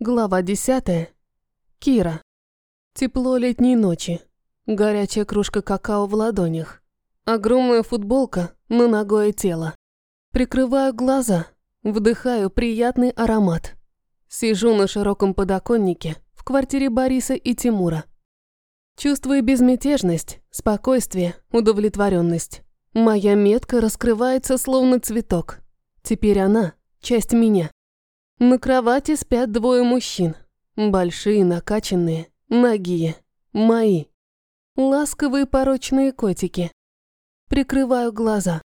Глава десятая. Кира. Тепло летней ночи. Горячая кружка какао в ладонях. Огромная футболка на ногое тело. Прикрываю глаза, вдыхаю приятный аромат. Сижу на широком подоконнике в квартире Бориса и Тимура. Чувствую безмятежность, спокойствие, удовлетворенность. Моя метка раскрывается словно цветок. Теперь она – часть меня. На кровати спят двое мужчин. Большие, накачанные, нагие, мои. Ласковые порочные котики. Прикрываю глаза.